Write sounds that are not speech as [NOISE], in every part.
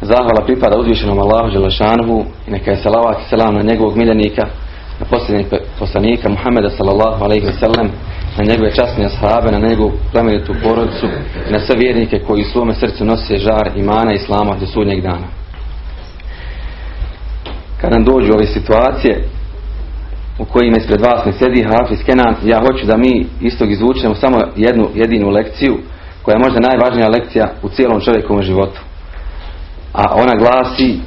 Zahvala pripada uzvišenom Allahu Đelešanuhu i neka je salavat i salam na njegovog miljenika, na posljednjeg poslanika Muhammeda sallallahu alaihi wasallam, na njegove časne ashabe, na njegovu plemenitu porodicu i na sve vjernike koji u svome srcu nose žar imana i islama do sudnjeg dana. Kad nam dođu ove situacije u kojima ispred vas ne sjedi Hafiz Kenan, ja hoću da mi istog izvučemo samo jednu jedinu lekciju koja je možda najvažnija lekcija u cijelom čovjekovom životu a ona glasi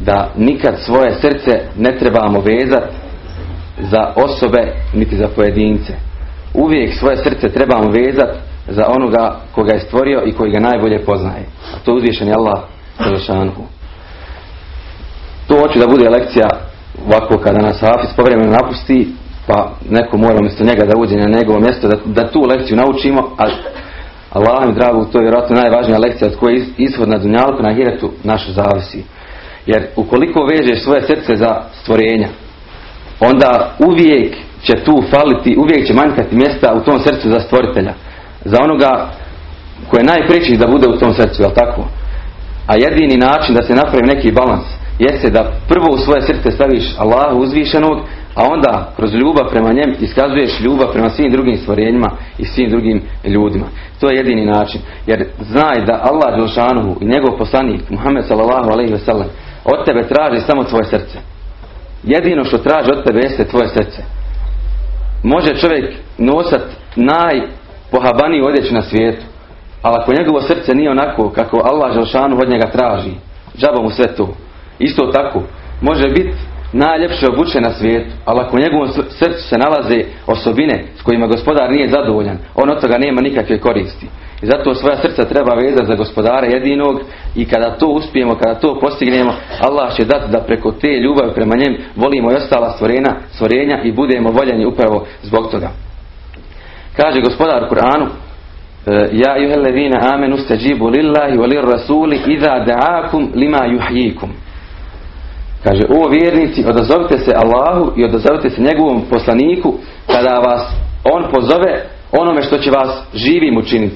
da nikad svoje srce ne trebamo vezati za osobe niti za pojedince. Uvijek svoje srce trebamo vezati za onoga koga je stvorio i koji ga najbolje poznaje. A to uzvišen je Allah Želešanhu. To hoće da bude lekcija ovako kada nas Hafiz povremeno napusti pa neko mora umjesto njega da uđe na njegovo mjesto da, da tu lekciju naučimo, a Allah mi dragu, to je vjerojatno najvažnija lekcija od koje ishod na dunjalku, na hiretu naš zavisi. Jer ukoliko vežeš svoje srce za stvorenja, onda uvijek će tu faliti, uvijek će manjkati mjesta u tom srcu za stvoritelja. Za onoga koje je najpreći da bude u tom srcu, jel tako? A jedini način da se napravi neki balans jeste da prvo u svoje srce staviš Allahu uzvišenog, a onda kroz ljubav prema njem iskazuješ ljubav prema svim drugim stvorenjima i svim drugim ljudima. To je jedini način. Jer znaj da Allah Đelšanuhu i njegov poslanik Muhammed sallallahu alaihi wasallam od tebe traži samo tvoje srce. Jedino što traži od tebe jeste tvoje srce. Može čovjek nosat najpohabaniji odjeć na svijetu, ali ako njegovo srce nije onako kako Allah Đelšanuhu od njega traži, džaba mu sve to. Isto tako, može biti najljepše obučen na svijetu, ali ako u njegovom srcu se nalaze osobine s kojima gospodar nije zadovoljan, on od toga nema nikakve koristi. I zato svoja srca treba vezati za gospodara jedinog i kada to uspijemo, kada to postignemo, Allah će dati da preko te ljubavi prema njem volimo i ostala stvorenja, stvorenja i budemo voljeni upravo zbog toga. Kaže gospodar Kur'anu, Ja juhellezina amenu stajibu lillahi wa lir rasuli idha da'akum lima yuhyikum. Kaže, o vjernici, odazovite se Allahu i odazovite se njegovom poslaniku kada vas on pozove onome što će vas živim učiniti.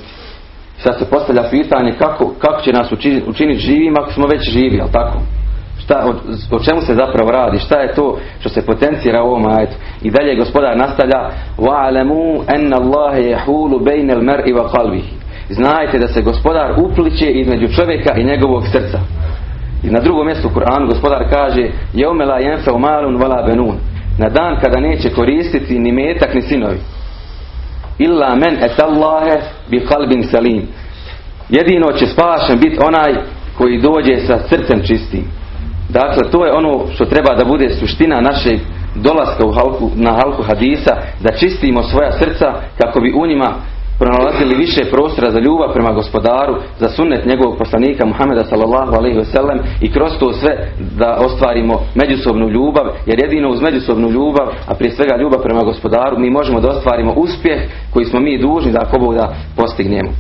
Sad se postavlja pitanje kako, kako će nas učiniti, učiniti živim ako smo već živi, jel tako? Šta, o, o, čemu se zapravo radi? Šta je to što se potencira u ovom ajetu? I dalje gospodar nastavlja وَعَلَمُوا أَنَّ اللَّهَ يَحُولُ بَيْنَ الْمَرْءِ وَقَلْبِهِ Znajte da se gospodar upliče između čovjeka i njegovog srca. I na drugom mjestu u Kur'anu gospodar kaže Jeume la jenfeu malun vala benun Na dan kada neće koristiti ni metak ni sinovi. Illa men etallahe bi kalbin salim. Jedino će spašen biti onaj koji dođe sa srcem čistim. Dakle, to je ono što treba da bude suština našeg dolaska u halku, na halku hadisa, da čistimo svoja srca kako bi u njima pronalazili više prostora za ljubav prema gospodaru, za sunnet njegovog poslanika Muhameda sallallahu alaihi wasallam i kroz to sve da ostvarimo međusobnu ljubav, jer jedino uz međusobnu ljubav, a prije svega ljubav prema gospodaru, mi možemo da ostvarimo uspjeh koji smo mi dužni da ako Bog da postignemo.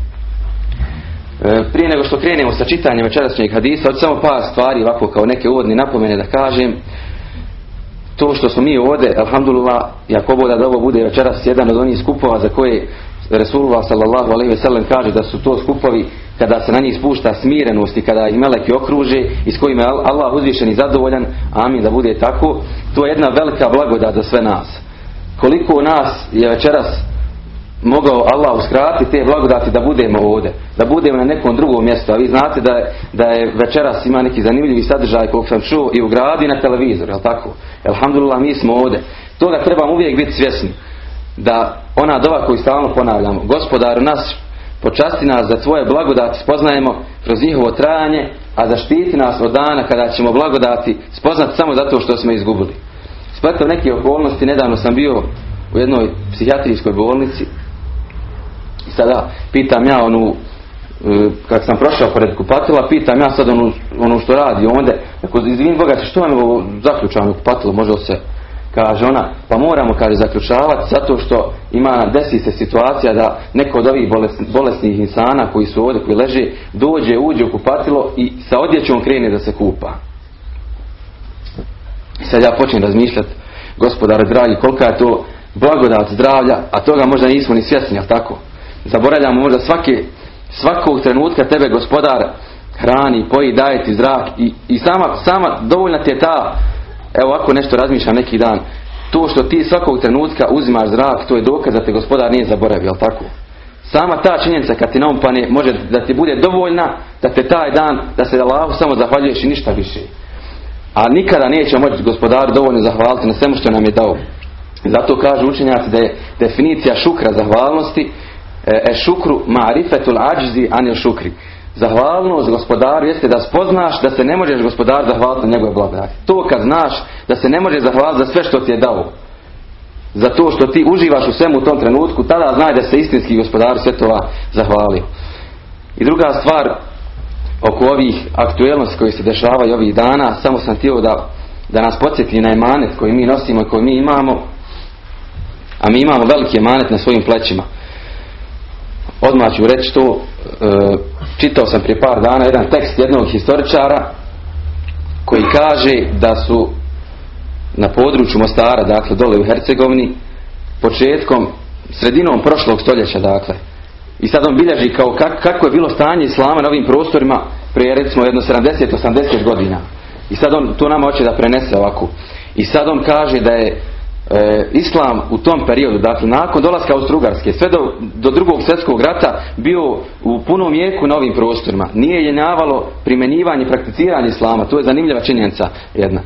E, prije nego što krenemo sa čitanjem večerašnjeg hadisa, od samo par stvari ovako kao neke uvodne napomene da kažem, to što smo mi ovdje, alhamdulillah, jako Bog da ovo bude večeras jedan od onih skupova za koje Resulullah sallallahu alaihi ve sellem kaže da su to skupovi kada se na njih spušta smirenost i kada ih meleki okruže i s kojima je Allah uzvišen i zadovoljan, amin da bude tako, to je jedna velika blagodat za sve nas. Koliko nas je večeras mogao Allah uskratiti te blagodati da budemo ovdje, da budemo na nekom drugom mjestu, a vi znate da je, da je večeras ima neki zanimljivi sadržaj kog sam čuo i u gradi na televizoru, jel tako? Alhamdulillah mi smo ovdje. Toga trebamo uvijek biti svjesni da ona dova koju stalno ponavljamo, gospodaru nas počasti nas za tvoje blagodati spoznajemo kroz njihovo trajanje, a zaštiti nas od dana kada ćemo blagodati spoznati samo zato što smo izgubili. Spletom neke okolnosti, nedavno sam bio u jednoj psihijatrijskoj bolnici. I sada pitam ja onu kad sam prošao pored kupatila, pitam ja sad ono, ono što radi onda, ako Boga, što je ovo zaključano kupatilo, može se kaže ona, pa moramo, kaže, zaključavati zato što ima, desi se situacija da neko od ovih bolesnih insana koji su ovdje, koji leže, dođe, uđe u kupatilo i sa odjećom krene da se kupa. I sad ja počnem razmišljati, gospodare dragi, kolika je to blagodat zdravlja, a toga možda nismo ni svjesni, ali tako? Zaboravljamo možda svake, svakog trenutka tebe gospodar hrani, poji, daje ti zrak i, i sama, sama dovoljna ti je ta Evo ako nešto razmišljam neki dan, to što ti svakog trenutka uzimaš zrak, to je dokaz da te gospodar nije zaboravio, jel tako? Sama ta činjenica kad ti naumpane može da ti bude dovoljna da te taj dan, da se Allahu samo zahvaljuješ i ništa više. A nikada neće moći gospodar dovoljno zahvaliti na svemu što nam je dao. Zato kažu učenjaci da je definicija šukra zahvalnosti e, e šukru ma'rifetul ađzi anil šukri. Zahvalnost gospodaru jeste da spoznaš da se ne možeš gospodar zahvaliti na njegove blagodati. To kad znaš da se ne može zahvaliti za sve što ti je dao. Za to što ti uživaš u svemu u tom trenutku, tada znaj da se istinski gospodar svjetova zahvalio. I druga stvar oko ovih aktuelnosti koji se dešavaju ovih dana, samo sam htio da, da nas podsjeti na emanet koji mi nosimo i koji mi imamo, a mi imamo veliki emanet na svojim plećima. Odmah ću reći to, e, čitao sam prije par dana jedan tekst jednog historičara koji kaže da su na području Mostara, dakle dole u Hercegovini, početkom, sredinom prošlog stoljeća, dakle, i sad on bilježi kao kako je bilo stanje islama na ovim prostorima prije recimo jedno 70-80 godina. I sad on to nama hoće da prenese ovako. I sad on kaže da je e, islam u tom periodu, dakle nakon dolaska Austrougarske, sve do, do drugog svjetskog rata bio u punom vijeku na ovim prostorima. Nije jenjavalo primjenjivanje i prakticiranje islama. To je zanimljiva činjenica jedna.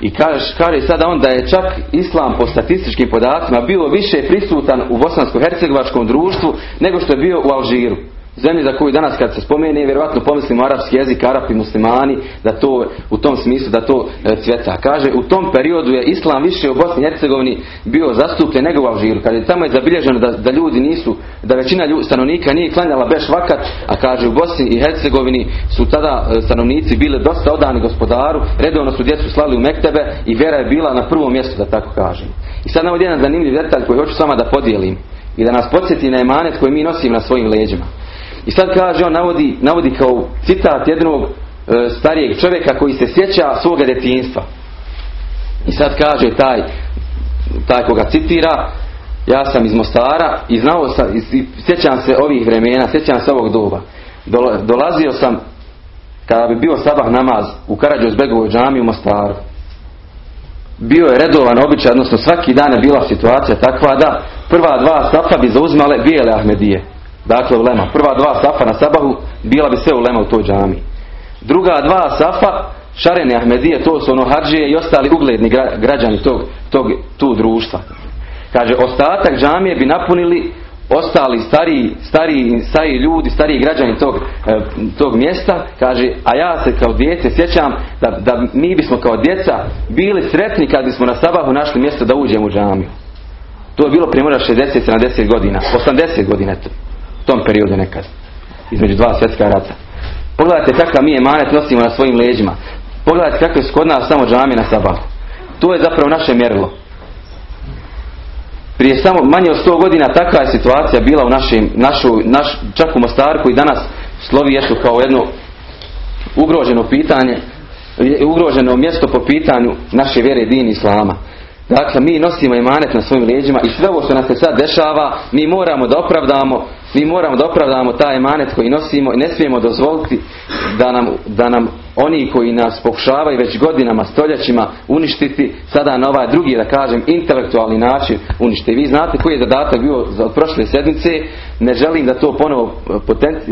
I kaže, kaže sada on da je čak islam po statističkim podacima bio više prisutan u bosansko-hercegovačkom društvu nego što je bio u Alžiru zemlji za koju danas kad se spomene, vjerojatno pomislimo arapski jezik, arapi muslimani, da to u tom smislu da to e, cvjeta. Kaže, u tom periodu je islam više u Bosni i Hercegovini bio zastupljen nego u Alžiru. Kad je tamo je zabilježeno da, da ljudi nisu, da većina ljudi, stanovnika nije klanjala beš vakat, a kaže u Bosni i Hercegovini su tada e, stanovnici bili dosta odani gospodaru, redovno su djecu slali u Mektebe i vjera je bila na prvom mjestu, da tako kažem. I sad navodi jedan zanimljiv detalj koji hoću s vama da podijelim i da nas podsjeti na emanet koji mi nosimo na svojim leđima. I sad kaže, on navodi, navodi kao citat jednog e, starijeg čovjeka koji se sjeća svoga detinstva. I sad kaže taj, taj koga citira, ja sam iz Mostara i znao sam, i sjećam se ovih vremena, sjećam se ovog doba. Dolazio sam, kada bi bio sabah namaz u Karadžozbegovoj džami u Mostaru. Bio je redovan običaj, odnosno svaki dan je bila situacija takva da prva dva safa bi zauzmale bijele Ahmedije. Dakle, ulema. Prva dva safa na sabahu bila bi sve ulema u toj džami. Druga dva safa, šarene Ahmedije, to su ono hađije i ostali ugledni građani tog, tog tu društva. Kaže, ostatak džamije bi napunili ostali stariji, stariji, stariji ljudi, stariji građani tog, e, tog mjesta, kaže, a ja se kao djece sjećam da, da mi bismo kao djeca bili sretni kad bismo na sabahu našli mjesto da uđemo u džamiju. To je bilo prije 60-70 godina, 80 godina to tom periodu nekad. Između dva svjetska rata. Pogledajte kakav mi emanet nosimo na svojim leđima. Pogledajte kakve su kod nas samo džamije na sabahu. To je zapravo naše mjerilo. Prije samo manje od 100 godina takva je situacija bila u našim, našu, naš, čak u Mostaru koji danas slovi jesu kao jedno ugroženo pitanje, ugroženo mjesto po pitanju naše vjere dini Islama. Dakle, mi nosimo imanet na svojim leđima i sve ovo što nas se sad dešava, mi moramo da opravdamo, mi moramo da opravdamo taj imanet koji nosimo i ne smijemo dozvoliti da nam, da nam oni koji nas pokušavaju već godinama, stoljećima uništiti, sada na ovaj drugi, da kažem, intelektualni način uništiti. Vi znate koji je zadatak bio od prošle sedmice, ne želim da to ponovo,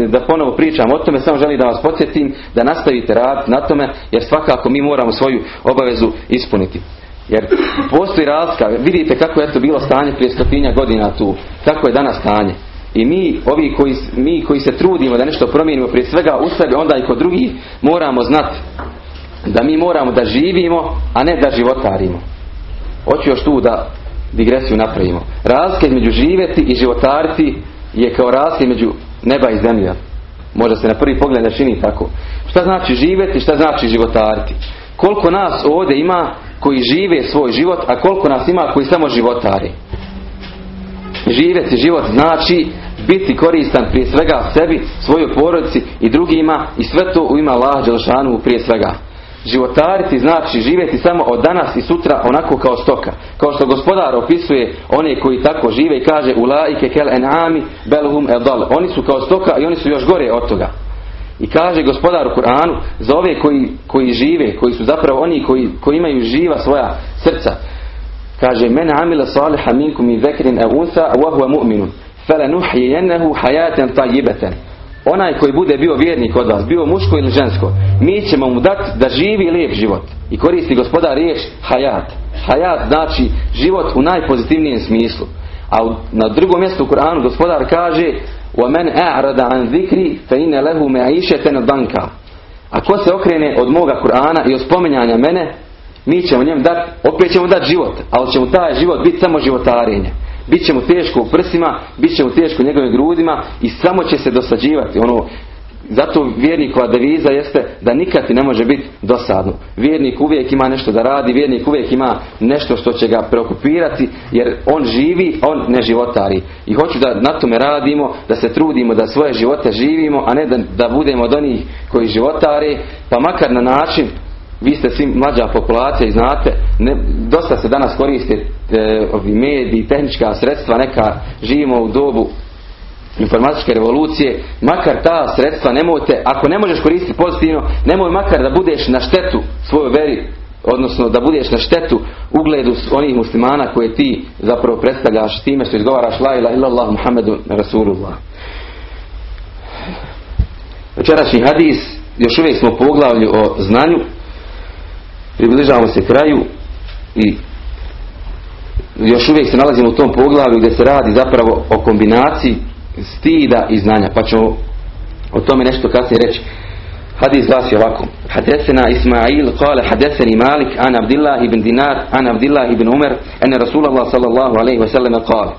da ponovo pričam o tome, samo želim da vas podsjetim da nastavite raditi na tome, jer svakako mi moramo svoju obavezu ispuniti. Jer postoji razlika, vidite kako je to bilo stanje prije stotinja godina tu, kako je danas stanje. I mi, ovi koji, mi koji se trudimo da nešto promijenimo prije svega u sebi, onda i kod drugih, moramo znati da mi moramo da živimo, a ne da životarimo. Hoću još tu da digresiju napravimo. Razlika između živjeti i životariti je kao razlika između neba i zemlja. Možda se na prvi pogled ne čini tako. Šta znači živjeti, šta znači životariti? Koliko nas ovdje ima koji žive svoj život, a koliko nas ima koji samo životari? Živjeti život znači biti koristan prije svega sebi, svojoj porodici i drugima i sve to u ima Allah Đelšanu prije svega. Životariti znači živjeti samo od danas i sutra onako kao stoka. Kao što gospodar opisuje one koji tako žive i kaže Ulaike kel enami belhum edal. Oni su kao stoka i oni su još gore od toga. I kaže gospodar u Kur'anu za ove koji, koji žive, koji su zapravo oni koji, koji imaju živa svoja srca. Kaže men amila saliha minkum i zekrin e unsa wa huwa mu'minun. فَلَنُحْيِيَنَّهُ حَيَاتًا طَيِّبَةً Onaj koji bude bio vjernik od vas, bio muško ili žensko, mi ćemo mu dati da živi lijep život. I koristi gospodar riječ hayat. Hayat znači život u najpozitivnijem smislu. A na drugom mjestu u Kur'anu gospodar kaže وَمَنْ أَعْرَدَ عَنْ ذِكْرِ فَإِنَ لَهُ مَعِيشَةً دَنْكَ Ako se okrene od moga Kur'ana i od spominjanja mene, mi ćemo njem dati, opet ćemo dati život, ali će mu taj život biti samo životarenje. Biće mu teško u prsima, bit će mu teško u njegovim grudima i samo će se dosađivati. Ono, zato vjernikova deviza jeste da nikad ne može biti dosadno. Vjernik uvijek ima nešto da radi, vjernik uvijek ima nešto što će ga preokupirati jer on živi, on ne životari. I hoću da na tome radimo, da se trudimo da svoje živote živimo, a ne da, da budemo od onih koji životare, pa makar na način vi ste svi mlađa populacija i znate, ne, dosta se danas koriste e, ovi mediji, tehnička sredstva, neka živimo u dobu informatičke revolucije, makar ta sredstva nemojte, ako ne možeš koristiti pozitivno, nemoj makar da budeš na štetu svojoj veri, odnosno da budeš na štetu ugledu onih muslimana koje ti zapravo predstavljaš time što izgovaraš la ilaha illallah Muhammedu Rasulullah. Večerašnji hadis, još uvijek smo poglavlju o znanju, približavamo se kraju i još uvijek se nalazimo u tom poglavlju gdje se radi zapravo o kombinaciji stida i znanja. Pa ćemo o tome nešto kasnije reći. Hadis glasi ovako. Hadesena Ismail kale hadeseni Malik an Abdillah ibn Dinar an Abdillah ibn Umar ene Rasulallah sallallahu alaihi wasallam kale.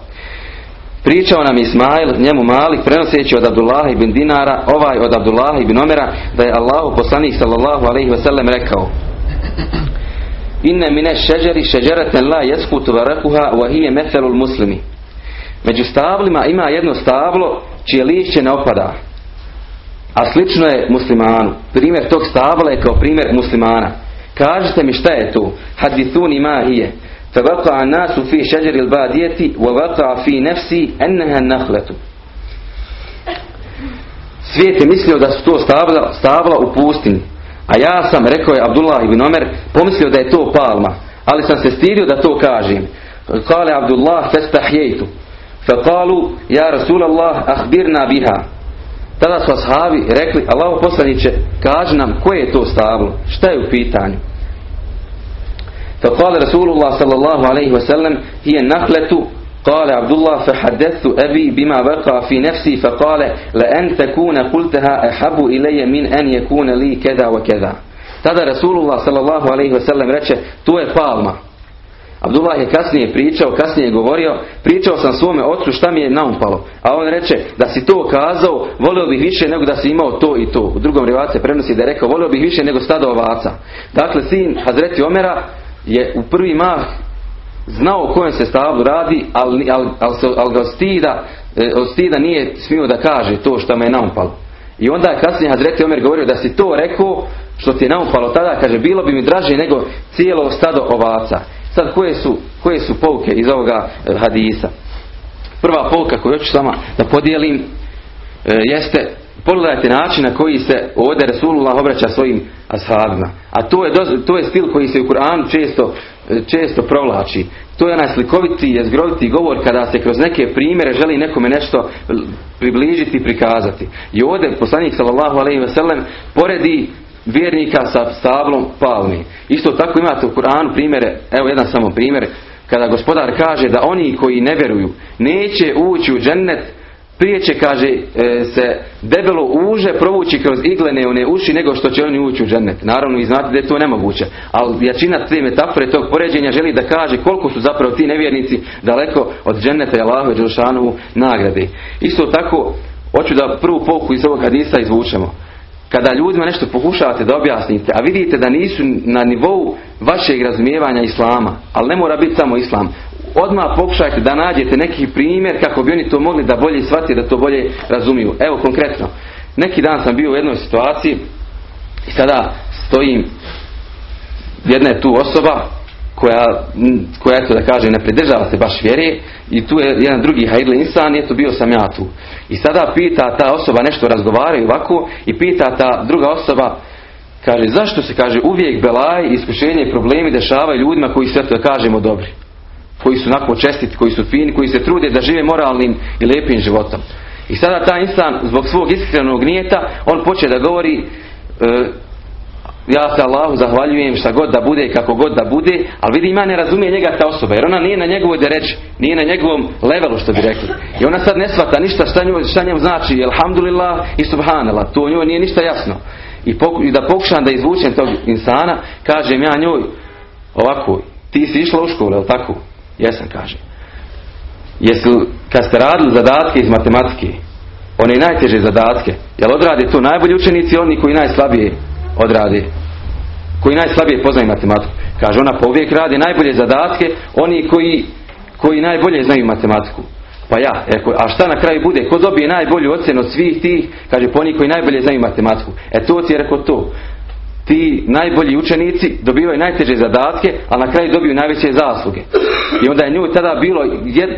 Pričao nam Ismail, njemu Malik, prenoseći od Abdullah ibn Dinara, ovaj od Abdullah ibn Umara, da je Allahu poslanik sallallahu alaihi wasallam rekao [CLEARS THROAT] Inne mine šeđeri šeđereten la jeskutu varakuha wa hije meselul muslimi. Među stablima ima jedno stablo čije lišće ne opada. A slično je muslimanu. Primjer tog stabla je kao primjer muslimana. Kažite mi šta je to? Hadithuni ma hije. فوقع الناس في شجر البادية ووقع في نفسي أنها النخلة Svijet je mislio da su to stabla, stabla u pustinji. A ja sam, rekao je Abdullah ibn Omer, pomislio da je to palma, ali sam se stidio da to kažem. Kale Abdullah festahjetu. Fekalu, ja Rasulallah, ahbirna biha. Tada su ashabi rekli, Allaho poslaniće, kaži nam koje je to stablo, šta je u pitanju. Fekale Rasulullah sallallahu alaihi wasallam, hije nakletu قال عبد الله فحدثت أبي بما وقع في نفسي فقال لأن تكون قلتها أحب إلي من أن يكون لي كذا وكذا Tada Rasulullah sallallahu alaihi wasallam reče, tu je palma. Abdullah je kasnije pričao, kasnije je govorio, pričao sam svome ocu šta mi je naumpalo. A on reče, da si to kazao, volio bih više nego da si imao to i to. U drugom rivace prenosi da je rekao, volio bih više nego stado ovaca. Dakle, sin Hazreti Omera je u prvi mah znao o kojem se stablu radi, ali, ali, ali, ali ga stida, od stida nije smio da kaže to što me je naumpalo. I onda je kasnije Hazreti Omer govorio da si to rekao što ti je naumpalo tada, kaže bilo bi mi draže nego cijelo stado ovaca. Sad koje su, koje su pouke iz ovoga hadisa? Prva pouka koju hoću s vama da podijelim jeste pogledajte način na koji se ovdje Resulullah obraća svojim ashabima. A to je, to je stil koji se u Kur'anu često, često provlači. To je onaj slikoviti, jezgroviti govor kada se kroz neke primjere želi nekome nešto približiti i prikazati. I ovdje poslanik sallallahu alaihi sellem poredi vjernika sa stablom palmi. Isto tako imate u Kur'anu primjere, evo jedan samo primjer, kada gospodar kaže da oni koji ne vjeruju neće ući u džennet prije će, kaže, e, se debelo uže provući kroz iglene one uši nego što će oni ući u džennet. Naravno, vi znate da je to nemoguće. Ali jačina te metafore tog poređenja želi da kaže koliko su zapravo ti nevjernici daleko od dženneta i Allahu Đelšanovu nagrade. Isto tako, Hoću da prvu pouku iz ovog hadisa izvučemo. Kada ljudima nešto pokušavate da objasnite, a vidite da nisu na nivou vašeg razumijevanja islama, ali ne mora biti samo islam, odmah pokušajte da nađete neki primjer kako bi oni to mogli da bolje shvatiti, da to bolje razumiju. Evo konkretno, neki dan sam bio u jednoj situaciji i sada stojim, jedna je tu osoba koja, koja eto da kaže ne pridržava se baš vjere i tu je jedan drugi hajdli insan i eto bio sam ja tu. I sada pita ta osoba nešto razgovaraju ovako i pita ta druga osoba kaže zašto se kaže uvijek belaj, iskušenje i problemi dešavaju ljudima koji su eto da kažemo dobri koji su onako čestiti, koji su fini, koji se trude da žive moralnim i lijepim životom. I sada ta insan zbog svog iskrenog nijeta, on počne da govori e, ja se Allahu zahvaljujem šta god da bude i kako god da bude, ali vidi ima ne razumije njega ta osoba, jer ona nije na njegovoj da reći, nije na njegovom levelu što bi rekli. I ona sad ne shvata ništa šta, njoj, njemu znači, alhamdulillah i subhanallah, to njoj nije ništa jasno. I, I da pokušam da izvučem tog insana, kažem ja njoj ovako, ti si išla u školu, jel tako? Jesam, kaže. Jesu, kad ste radili zadatke iz matematike, one najteže zadatke, jel odrade to najbolji učenici oni koji najslabije odrade? Koji najslabije poznaju matematiku? Kaže, ona povijek radi najbolje zadatke, oni koji, koji najbolje znaju matematiku. Pa ja, a šta na kraju bude? Ko dobije najbolju ocjenu svih tih? Kaže, po oni koji najbolje znaju matematiku. E to ti je rekao to ti najbolji učenici dobivaju najteže zadatke, a na kraju dobiju najveće zasluge. I onda je nju tada bilo, jed,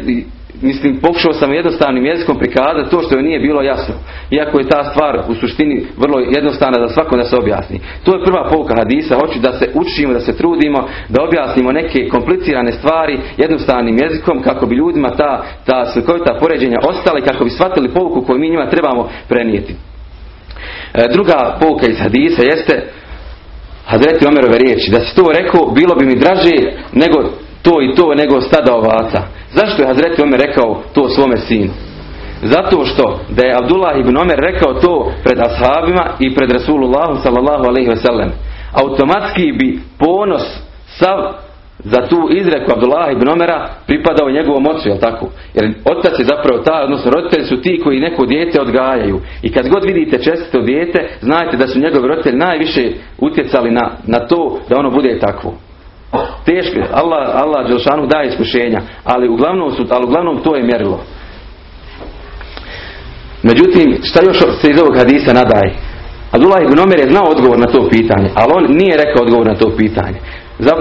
mislim, pokušao sam jednostavnim jezikom prikazati to što joj nije bilo jasno. Iako je ta stvar u suštini vrlo jednostavna za svako da se objasni. To je prva pouka hadisa, hoću da se učimo, da se trudimo, da objasnimo neke komplicirane stvari jednostavnim jezikom kako bi ljudima ta, ta slikovita poređenja ostala i kako bi shvatili pouku koju mi njima trebamo prenijeti. E, druga pouka iz hadisa jeste Hazreti Omerove riječi, da si to rekao, bilo bi mi draže nego to i to, nego stada ovaca. Zašto je Hazreti Omer rekao to svome sinu? Zato što da je Abdullah ibn Omer rekao to pred ashabima i pred Rasulullahom sallallahu alaihi wasallam, automatski bi ponos sav za tu izreku Abdullah ibn Omera pripadao njegovom ocu, jel tako? Jer otac je zapravo ta, odnosno roditelji su ti koji neko dijete odgajaju. I kad god vidite čestito dijete, znajte da su njegovi roditelji najviše utjecali na, na to da ono bude takvo. Teško Allah, Allah Đelšanu daje iskušenja, ali uglavnom, su, ali uglavnom to je mjerilo. Međutim, šta još se iz ovog hadisa nadaje? Abdullah ibn Omer je znao odgovor na to pitanje, ali on nije rekao odgovor na to pitanje.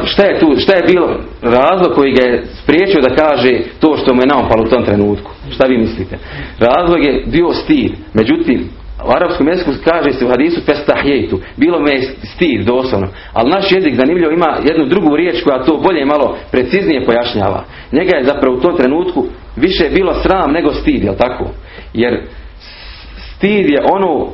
Šta je, tu, šta je bilo razlog koji ga je spriječio da kaže to što mu je naopalo u tom trenutku? Šta vi mislite? Razlog je bio stid. Međutim, u arapskom jeziku kaže se u hadisu festahjejtu. Bilo me je stid doslovno. Ali naš jezik zanimljivo ima jednu drugu riječ koja to bolje malo preciznije pojašnjava. Njega je zapravo u tom trenutku više bilo sram nego stid, jel tako? Jer stid je ono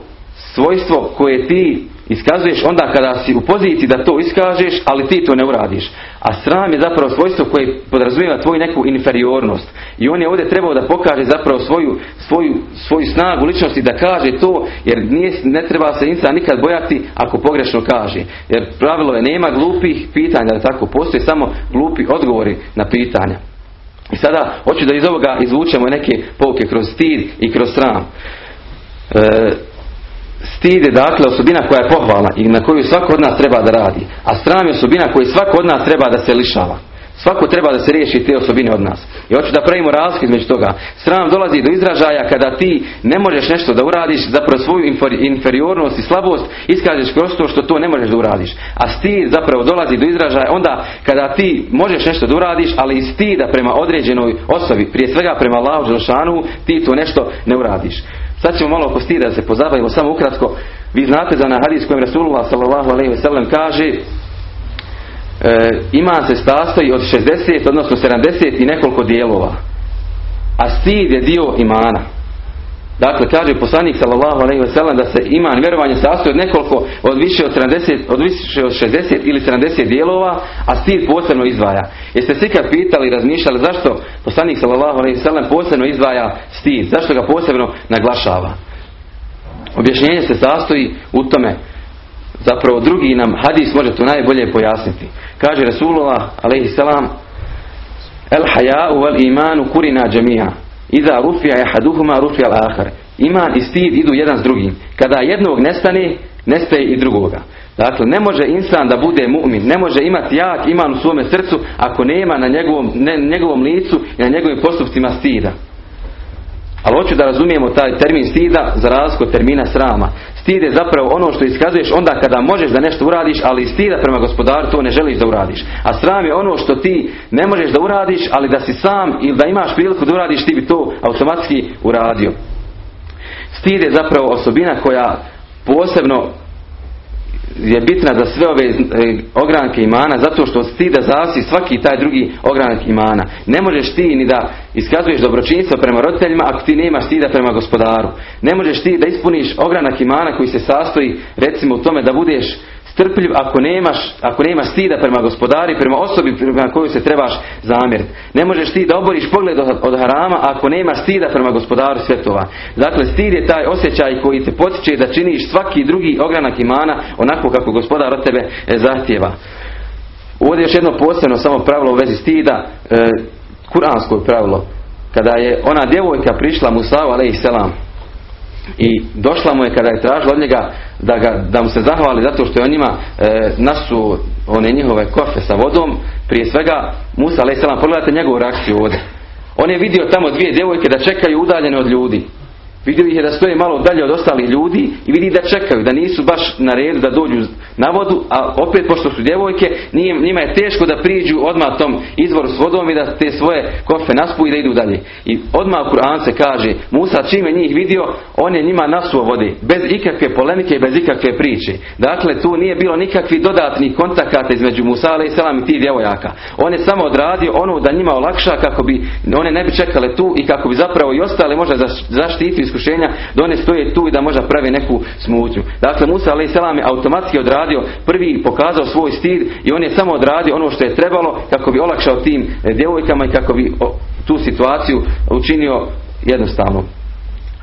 svojstvo koje ti iskazuješ onda kada si u poziciji da to iskažeš, ali ti to ne uradiš. A sram je zapravo svojstvo koje podrazumijeva tvoju neku inferiornost. I on je ovdje trebao da pokaže zapravo svoju, svoju, svoju snagu ličnosti da kaže to, jer nije, ne treba se insan nikad bojati ako pogrešno kaže. Jer pravilo je nema glupih pitanja, da tako postoje samo glupi odgovori na pitanja. I sada hoću da iz ovoga izvučemo neke pouke kroz stid i kroz sram. E, Stid je dakle osobina koja je pohvalna i na koju svako od nas treba da radi. A sram je osobina koju svako od nas treba da se lišava. Svako treba da se riješi te osobine od nas. I hoću da pravimo razliku između toga. Sram dolazi do izražaja kada ti ne možeš nešto da uradiš, zapravo svoju inferiornost i slabost iskažeš kroz to što to ne možeš da uradiš. A stid zapravo dolazi do izražaja onda kada ti možeš nešto da uradiš, ali iz stida prema određenoj osobi, prije svega prema Allahu Đelšanu, ti to nešto ne uradiš. Sad ćemo malo oko stida da se pozabavimo, samo ukratko. Vi znate za na hadis kojem Rasulullah alaihi kaže e, ima se sastoji od 60, odnosno 70 i nekoliko dijelova. A stid je dio imana. Dakle, kaže poslanik sallallahu alejhi ve sellem da se iman vjerovanje sastoji od nekoliko od više od 70 od više od 60 ili 70 dijelova, a stid posebno izdvaja. Jeste se ikad pitali razmišljali zašto poslanik sallallahu alejhi ve sellem posebno izdvaja stid? Zašto ga posebno naglašava? Objašnjenje se sastoji u tome zapravo drugi nam hadis može to najbolje pojasniti. Kaže Rasulullah alejhi selam El haya'u wal imanu kurina džemija Iza rufija haduhuma rufija al-ahar. Iman i stid idu jedan s drugim. Kada jednog nestane, nestaje i drugoga. Dakle, ne može insan da bude mu'min, ne može imati jak iman u svome srcu ako nema na njegovom, ne, njegovom licu i na njegovim postupcima stida. Ali hoću da razumijemo taj termin stida za razliku termina srama. Stid je zapravo ono što iskazuješ onda kada možeš da nešto uradiš, ali stida prema gospodaru to ne želiš da uradiš. A sram je ono što ti ne možeš da uradiš, ali da si sam ili da imaš priliku da uradiš, ti bi to automatski uradio. Stid je zapravo osobina koja posebno je bitna za sve ove e, ogranke imana zato što ti da zasi svaki taj drugi ogranak imana. Ne možeš ti ni da iskazuješ dobročinstvo prema roditeljima ako ti nemaš stida prema gospodaru. Ne možeš ti da ispuniš ogranak imana koji se sastoji recimo u tome da budeš strpljiv ako nemaš, ako nemaš stida prema gospodari, prema osobi prema kojoj se trebaš zamjeriti. Ne možeš ti da oboriš pogled od harama ako nemaš stida prema gospodaru svjetova. Dakle, stid je taj osjećaj koji te potiče da činiš svaki drugi ogranak imana onako kako gospodar od tebe e, zahtjeva. Ovdje još jedno posebno samo pravilo u vezi stida, e, kuransko pravilo. Kada je ona djevojka prišla Musa selam i došla mu je kada je tražila od njega da, ga, da mu se zahvali zato što je on njima e, nasu one njihove kofe sa vodom. Prije svega Musa a.s. pogledajte njegovu reakciju ovdje. On je vidio tamo dvije djevojke da čekaju udaljene od ljudi. Vidio ih je da stoje malo dalje od ostalih ljudi i vidi da čekaju, da nisu baš na redu da dođu na vodu, a opet pošto su djevojke, njima je teško da priđu odmah tom izvoru s vodom i da te svoje kofe naspu i da idu dalje. I odmah u Kur'an se kaže, Musa čim je njih vidio, on je njima nasuo vodi, bez ikakve polemike i bez ikakve priče. Dakle, tu nije bilo nikakvih dodatnih kontakata između Musa a.s. i tih djevojaka. On je samo odradio ono da njima olakša kako bi one ne bi čekale tu i kako bi zapravo i ostale možda zaštiti iskušenja da one stoje tu i da možda pravi neku smutnju. Dakle, Musa a.s. je automatski odradio, prvi pokazao svoj stil i on je samo odradio ono što je trebalo kako bi olakšao tim e, djevojkama i kako bi tu situaciju učinio jednostavno.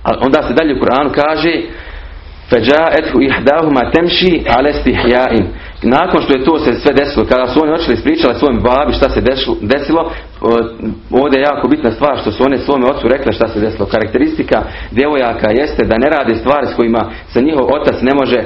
A onda se dalje u Koranu kaže فَجَاءَتْهُ إِحْدَاهُمَا تَمْشِي عَلَى اسْتِحْيَاءٍ nakon što je to se sve desilo, kada su oni očeli ispričali svojim babi šta se desilo, ovdje je jako bitna stvar što su one svome ocu rekle šta se desilo. Karakteristika djevojaka jeste da ne rade stvari s kojima se njihov otac ne može,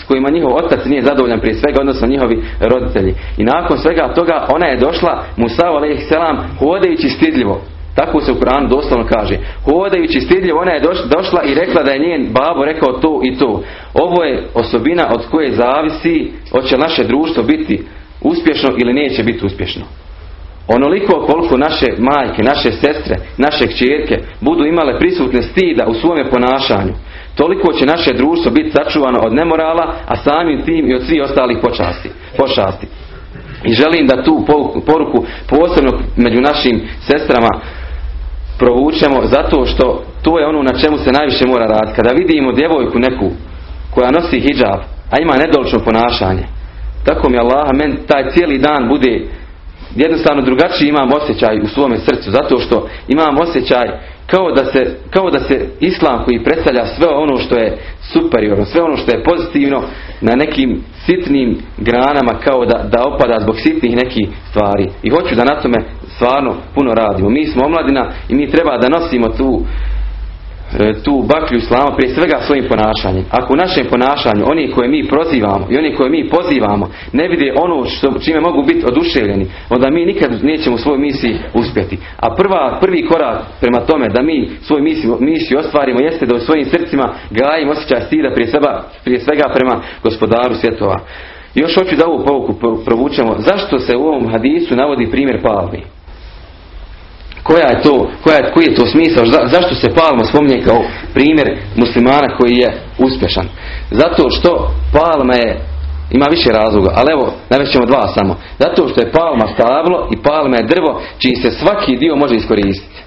s kojima njihov otac nije zadovoljan prije svega, odnosno njihovi roditelji. I nakon svega toga ona je došla, Musa selam hodajući stidljivo. Tako se u Koranu doslovno kaže. Hodajući stidljivo ona je došla i rekla da je njen babo rekao to i to. Ovo je osobina od koje zavisi hoće naše društvo biti uspješno ili neće biti uspješno. Onoliko koliko naše majke, naše sestre, naše kćerke budu imale prisutne stida u svome ponašanju, toliko će naše društvo biti sačuvano od nemorala, a samim tim i od svih ostalih počasti, pošasti. I želim da tu poruku posebno među našim sestrama provučemo zato što to je ono na čemu se najviše mora raditi. Kada vidimo djevojku neku koja nosi hijab, a ima nedolično ponašanje, tako mi Allah, men taj cijeli dan bude jednostavno drugačiji imam osjećaj u svome srcu, zato što imam osjećaj kao da se, kao da se islam koji predstavlja sve ono što je superiorno, sve ono što je pozitivno na nekim sitnim granama kao da, da opada zbog sitnih nekih stvari. I hoću da na tome stvarno puno radimo. Mi smo omladina i mi treba da nosimo tu tu baklju islama prije svega svojim ponašanjem. Ako u našem ponašanju oni koje mi prozivamo i oni koje mi pozivamo ne vide ono što, čime mogu biti oduševljeni, onda mi nikad nećemo u svojoj misiji uspjeti. A prva, prvi korak prema tome da mi svoju misiju, misiju ostvarimo jeste da u svojim srcima gajimo osjećaj stida prije, seba, prije svega prema gospodaru svjetova. Još hoću da ovu povuku provučemo. Zašto se u ovom hadisu navodi primjer palmi? Koja je to, koja, koji je to smisao, zašto se palma spominje kao primjer muslimana koji je uspješan? Zato što palma je, ima više razloga, ali evo, ćemo dva samo. Zato što je palma stablo i palma je drvo čiji se svaki dio može iskoristiti.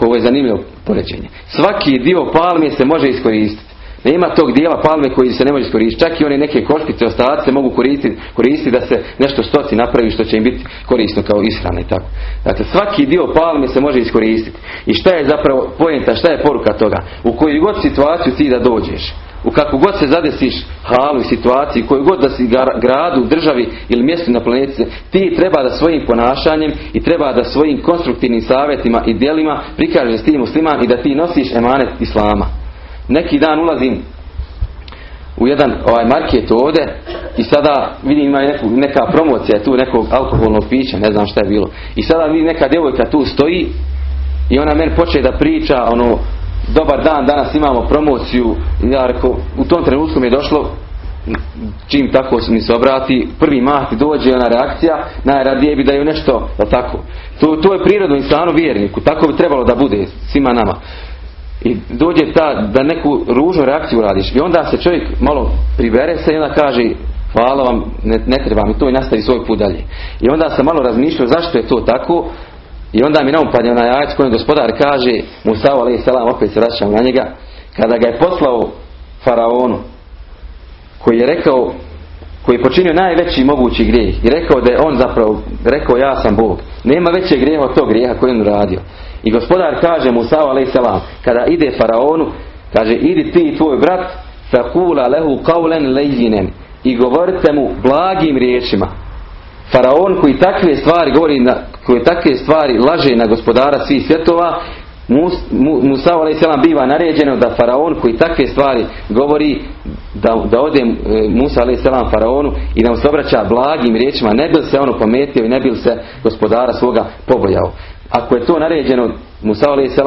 Ovo je zanimljivo poređenje. Svaki dio palme se može iskoristiti. Nema tog dijela palme koji se ne može iskoristiti. Čak i one neke košpice, ostaci se mogu koristiti, koristiti da se nešto stoci napravi što će im biti korisno kao ishrana i tako. Dakle, svaki dio palme se može iskoristiti. I šta je zapravo pojenta, šta je poruka toga? U koju god situaciju ti da dođeš, u kakvu god se zadesiš halu i situaciji, koju god da si gradu, državi ili mjestu na planeti, ti treba da svojim ponašanjem i treba da svojim konstruktivnim savjetima i djelima prikažeš ti musliman i da ti nosiš emanet islama. Neki dan ulazim u jedan ovaj market ovdje i sada vidim ima neku, neka promocija tu nekog alkoholnog pića, ne znam šta je bilo. I sada vidim neka djevojka tu stoji i ona meni počne da priča ono dobar dan, danas imamo promociju i ja rekao, u tom trenutku mi je došlo čim tako mi se obrati, prvi mah dođe ona reakcija, najradije bi da je nešto, da tako. To, to je prirodno insanu vjerniku, tako bi trebalo da bude svima nama. I dođe ta, da neku ružnu reakciju radiš i onda se čovjek malo pribere se i onda kaže hvala vam, ne, ne treba mi to i nastavi svoj put dalje. I onda sam malo razmišljao zašto je to tako i onda mi naupadne onaj ajac kojem gospodar kaže Musa alaih salam, opet se vraćam na njega, kada ga je poslao faraonu koji je rekao koji je počinio najveći mogući grijeh i rekao da je on zapravo rekao ja sam Bog. Nema većeg grijeha od tog grijeha koji je on radio. I gospodar kaže Musa salam, kada ide faraonu, kaže idi ti i tvoj brat fakula lehu kaulen lejinen i govorite mu blagim riječima. Faraon koji takve stvari govori na, koji takve stvari laže na gospodara svih svjetova Musa a.s. biva naređeno da faraon koji takve stvari govori da, da ode e, Musa a.s. faraonu i da mu se obraća blagim riječima ne bi se ono pometio i ne bi se gospodara svoga pobojao. Ako je to naređeno Musa a.s.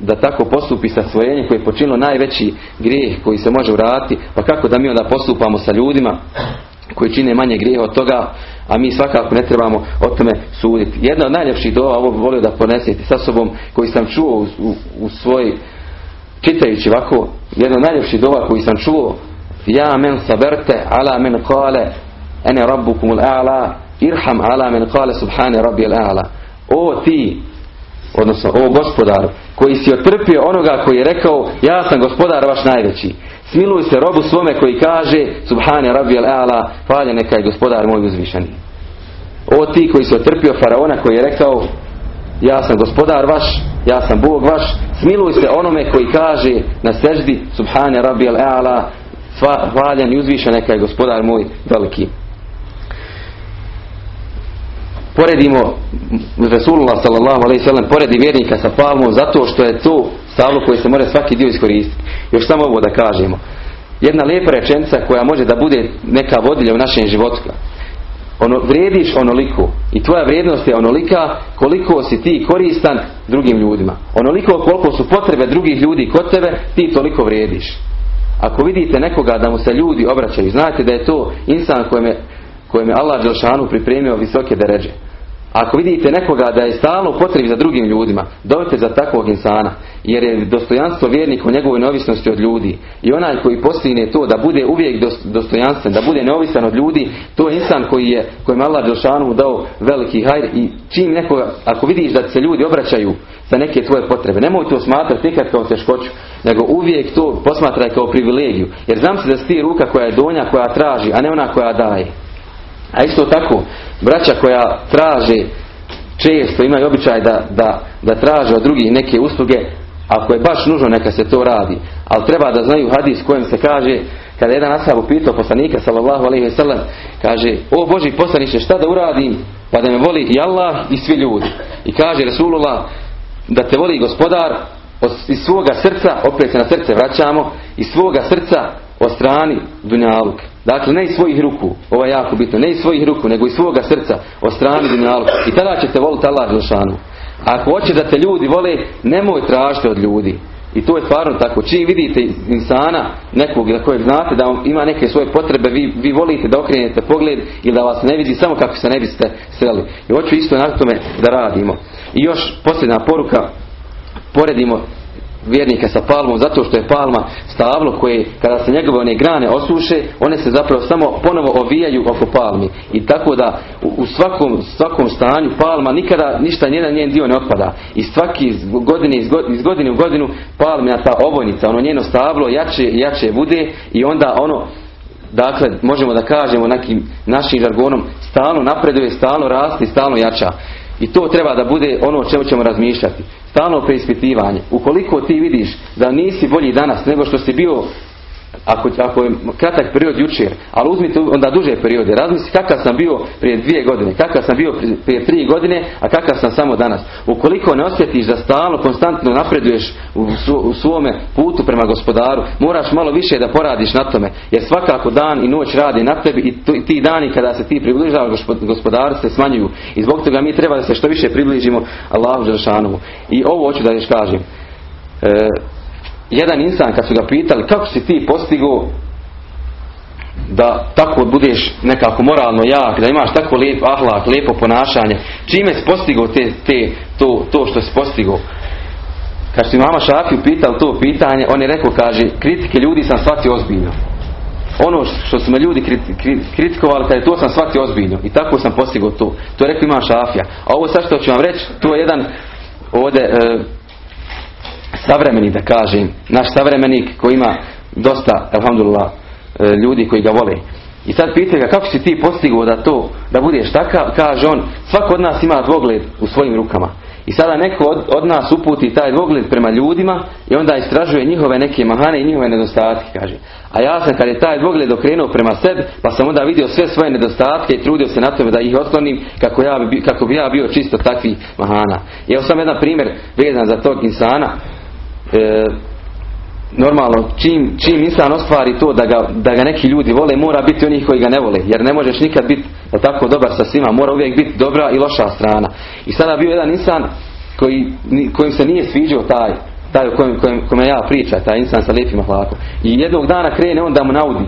da tako postupi sa svojenjem koji je počinilo najveći grijeh koji se može vratiti, pa kako da mi onda postupamo sa ljudima koji čine manje grijeha od toga, a mi svakako ne trebamo o tome suditi. Jedna od najljepših dova, ovo bi volio da ponesete sa sobom, koji sam čuo u, u, u svoj, čitajući ovako, jedna od najljepših dova koji sam čuo, ja men saberte ala men kale ene rabbukumul a'la irham ala men kale subhane rabbi a'la o ti odnosno o gospodar koji si otrpio onoga koji je rekao ja sam gospodar vaš najveći Smiluj se robu svome koji kaže Subhane rabbi al-a'la Hvalja neka je gospodar moj uzvišeni. O ti koji se otrpio faraona koji je rekao Ja sam gospodar vaš, ja sam Bog vaš. Smiluj se onome koji kaže na seždi Subhane rabbi al-a'la Hvaljan i neka je gospodar moj veliki. Poredimo Rasulullah sallallahu alaihi sallam poredi vjernika sa palmom zato što je to stavlo koje se mora svaki dio iskoristiti. Još samo ovo da kažemo. Jedna lijepa rečenica koja može da bude neka vodilja u našem životu. Ono, vrediš onoliko i tvoja vrijednost je onolika koliko si ti koristan drugim ljudima. Onoliko koliko su potrebe drugih ljudi kod tebe, ti toliko vrediš. Ako vidite nekoga da mu se ljudi obraćaju, znate da je to insan kojem je, kojem je Allah Đelšanu pripremio visoke deređe. Ako vidite nekoga da je stalno u potrebi za drugim ljudima, dovite za takvog insana, jer je dostojanstvo vjernik u njegovoj neovisnosti od ljudi. I onaj koji postigne to da bude uvijek dostojanstven, da bude neovisan od ljudi, to je insan koji je, kojem Allah Đelšanu dao veliki hajr i čim nekoga, ako vidiš da se ljudi obraćaju za neke tvoje potrebe, nemoj to smatrati nikad kao teškoću, nego uvijek to posmatraj kao privilegiju. Jer znam se da si ti ruka koja je donja, koja traži, a ne ona koja daje. A isto tako, braća koja traže često imaju običaj da, da, da traže od drugih neke usluge, ako je baš nužno neka se to radi. Ali treba da znaju hadis kojem se kaže, kada je jedan ashab upitao poslanika sallallahu alaihi ve sellem, kaže, o Boži poslaniče, šta da uradim pa da me voli i Allah i svi ljudi. I kaže Rasulullah, da te voli gospodar iz svoga srca, opet se na srce vraćamo, iz svoga srca o strani dunjaluk. Dakle, ne iz svojih ruku, ovo je jako bitno, ne iz svojih ruku, nego iz svoga srca, o strani dunjaluk. I tada ćete voliti Allah Đelšanu. Ako hoće da te ljudi vole, nemoj tražiti od ljudi. I to je stvarno tako. Čim vidite insana nekog za kojeg znate da ima neke svoje potrebe, vi, vi volite da okrenete pogled ili da vas ne vidi samo kako se ne biste sreli. I hoću isto na tome da radimo. I još posljedna poruka, poredimo vjernika sa palmom zato što je palma stablo koje kada se njegove one grane osuše one se zapravo samo ponovo ovijaju oko palmi. I tako da u svakom, svakom stanju palma nikada ništa njen njen dio ne otpada. I svaki godine iz godine u godinu palmina ta ovojnica ono njeno stablo jače jače bude i onda ono dakle možemo da kažemo nekim našim žargonom stalno napreduje, stalno rasti, stalno jača i to treba da bude ono o čemu ćemo razmišljati. Stalno preispitivanje. Ukoliko ti vidiš da nisi bolji danas nego što si bio ako, ako je kratak period jučer, ali uzmite onda duže periode, razmisli kakav sam bio prije dvije godine, kakav sam bio prije, tri godine, a kakav sam samo danas. Ukoliko ne osjetiš da stalno, konstantno napreduješ u, u svome putu prema gospodaru, moraš malo više da poradiš na tome, jer svakako dan i noć radi na tebi i ti dani kada se ti približavaš gospodaru se smanjuju. I zbog toga mi treba da se što više približimo Allahu Đelšanovu. I ovo hoću da još kažem. E, jedan insan kad su ga pitali kako si ti postigao da tako budeš nekako moralno jak, da imaš tako lijep ahlak, lijepo ponašanje, čime si postigao te, te, to, to što si postigao? Kad su mama Šafiju pitali to pitanje, on je rekao, kaže, kritike ljudi sam shvatio ozbiljno. Ono što su me ljudi kritikovali, kaže, to sam shvatio ozbiljno. I tako sam postigao to. To je rekao ima Šafija. A ovo sad što ću vam reći, to je jedan ovdje e, savremenik da kažem, naš savremenik koji ima dosta, alhamdulillah, e, ljudi koji ga vole. I sad pitaju ga kako si ti postigao da to, da budeš takav, kaže on, svako od nas ima dvogled u svojim rukama. I sada neko od, od nas uputi taj dvogled prema ljudima i onda istražuje njihove neke mahane i njihove nedostatke, kaže. A ja sam kad je taj dvogled okrenuo prema sebi, pa sam onda vidio sve svoje nedostatke i trudio se na tome da ih otklonim kako, ja kako bi ja bio čisto takvih mahana. I evo sam jedan primjer vezan za tog insana e, normalno čim, čim insan ostvari to da ga, da ga neki ljudi vole mora biti onih koji ga ne vole jer ne možeš nikad biti tako dobar sa svima mora uvijek biti dobra i loša strana. I sada bio jedan insan koji, kojim se nije sviđao taj taj o kojem, kojem, kojem ja pričam taj insan sa lijepim ahlakom i jednog dana krene on da mu naudi.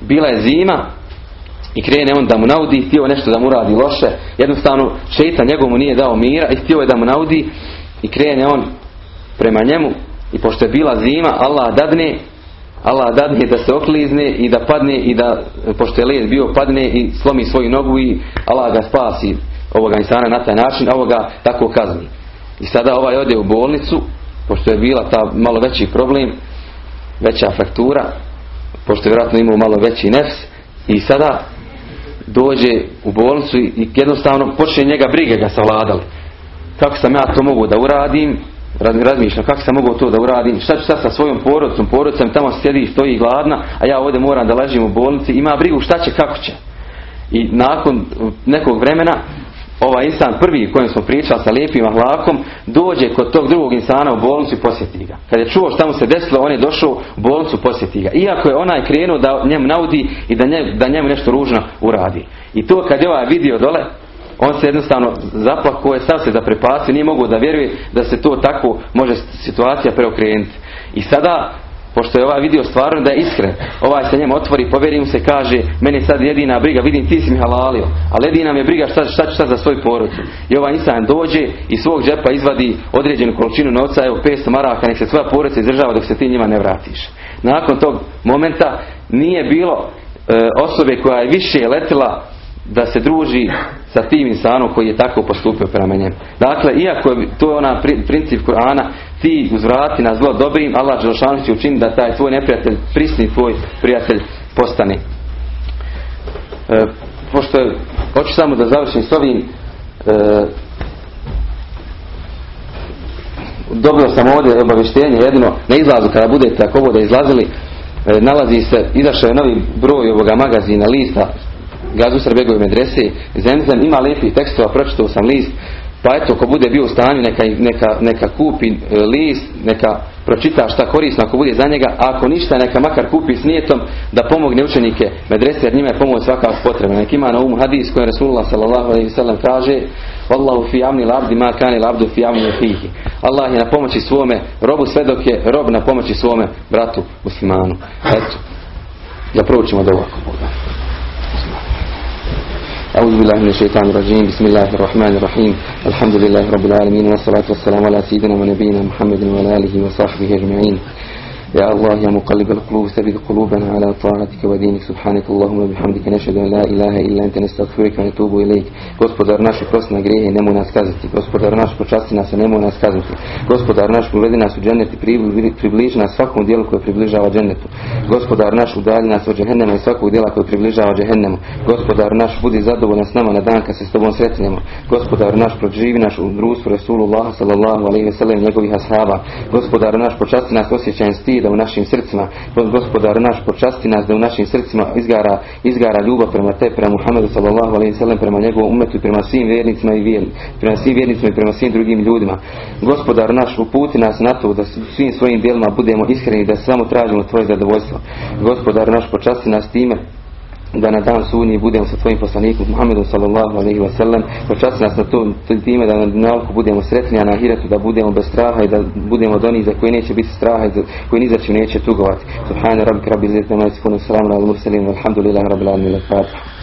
Bila je zima i krene on da mu naudi htio nešto da mu radi loše. Jednostavno šeita njegovu nije dao mira i htio je da mu naudi i krene on prema njemu i pošto je bila zima Allah dadne Allah dadne da se oklizne i da padne i da pošto je led bio padne i slomi svoju nogu i Allah ga spasi ovoga insana na taj način, a ovoga tako kazni. I sada ovaj ode u bolnicu, pošto je bila ta malo veći problem, veća fraktura, pošto je vjerojatno imao malo veći nefs, i sada dođe u bolnicu i jednostavno počne njega brige ga savladali. Kako sam ja to mogu da uradim, razmišljam kako sam mogao to da uradim, šta ću sad sa svojom porodicom, porodicom tamo sjedi stoji gladna, a ja ovdje moram da ležim u bolnici, ima brigu šta će, kako će. I nakon nekog vremena, ovaj insan prvi kojem smo pričali sa lijepim ahlakom, dođe kod tog drugog insana u bolnicu i posjeti ga. Kad je čuo šta mu se desilo, on je došao u bolnicu posjeti ga. Iako je onaj krenuo da njemu naudi i da, da njemu nešto ružno uradi. I to kad je ovaj vidio dole, on se jednostavno zaplako je sam se zaprepasio, nije mogao da vjeruje da se to tako može situacija preokrenuti. I sada, pošto je ovaj vidio stvarno da je iskren, ovaj se njemu otvori, povjeri mu se, kaže, meni sad jedina briga, vidim ti si mi halalio, ali jedina mi je briga šta, šta ću sad za svoju porodcu. I ovaj insan dođe i svog džepa izvadi određenu količinu novca, evo 500 maraka, nek se svoja porodica izdržava dok se ti njima ne vratiš. Nakon tog momenta nije bilo e, osobe koja je više letila da se druži sa tim insanom koji je tako postupio prema njemu. Dakle, iako je, to je ona princip Kur'ana, ti uzvrati na zlo dobrim, Allah Đelšanu će učiniti da taj tvoj neprijatelj, prisni tvoj prijatelj postane. E, pošto hoću samo da završim s ovim, e, dobio sam ovdje obavještenje jedino na izlazu kada budete ako ovo izlazili e, nalazi se, izašao je novi broj ovoga magazina lista Gazu Srbegove medrese, Zemzem, ima lijepih tekstova, pročitao sam list, pa eto, ko bude bio u stanju, neka, neka, neka kupi e, list, neka pročita šta korisno ako bude za njega, a ako ništa, neka makar kupi s nijetom da pomogne učenike medrese, jer njima je pomoć svakako potrebna. Nek ima na umu hadis koji Rasulullah sallam kaže Wallahu fi amni labdi ma kani labdu fi amni fihi. Allah je na pomoći svome robu sve dok je rob na pomoći svome bratu muslimanu. Eto, da proučimo da ovako. أعوذ بالله من الشيطان الرجيم. بسم الله الرحمن الرحيم. الحمد لله رب العالمين والصلاة والسلام على سيدنا ونبينا محمد وعلى آله وصحبه أجمعين. يا الله يا مقلب القلوب ثبت قلوبنا على طاعتك ودينك سبحانك اللهم وبحمدك نشهد أن لا إله إلا أنت نستغفرك ونتوب إليك Gospodar naš prosti na grehe nemoj nas kazati. Gospodar naš počasti nas i nemoj nas kazati. Gospodar naš uvedi nas u džennet i približi nas svakom dijelu koje približava džennetu. Gospodar naš udalji nas od džehennema i svakog dijela koje približava džehennemu. Gospodar naš budi zadovoljan s nama na dan kad se s tobom sretnemo. Gospodar naš proživi naš u društvu Rasulullah sallallahu alaihi ve sellem njegovih ashaba. Gospodar naš počasti nas osjećajem stida Da u našim srcima, gospodar naš počasti nas da u našim srcima izgara, izgara ljubav prema te, prema Muhammedu sallallahu alaihi sallam, prema njegovom umetu prema svim vjernicima i vjerni, prema svim vjernicima i prema svim drugim ljudima. Gospodar naš uputi nas na to da svim svojim djelima budemo iskreni da samo tražimo tvoje zadovoljstvo. Gospodar naš počasti nas time da na dan sudnji budemo sa tvojim poslanikom Muhammedom sallallahu alaihi wa sallam počasti nas na to time da na dunjalku budemo sretni a na ahiretu da budemo bez straha i da budemo od onih za koji neće biti straha i za koji ni za čim neće tugovati. Subhana rabbika rabbil izzati amma yasifun salamun alal mursalin walhamdulillahi rabbil alamin al-fatiha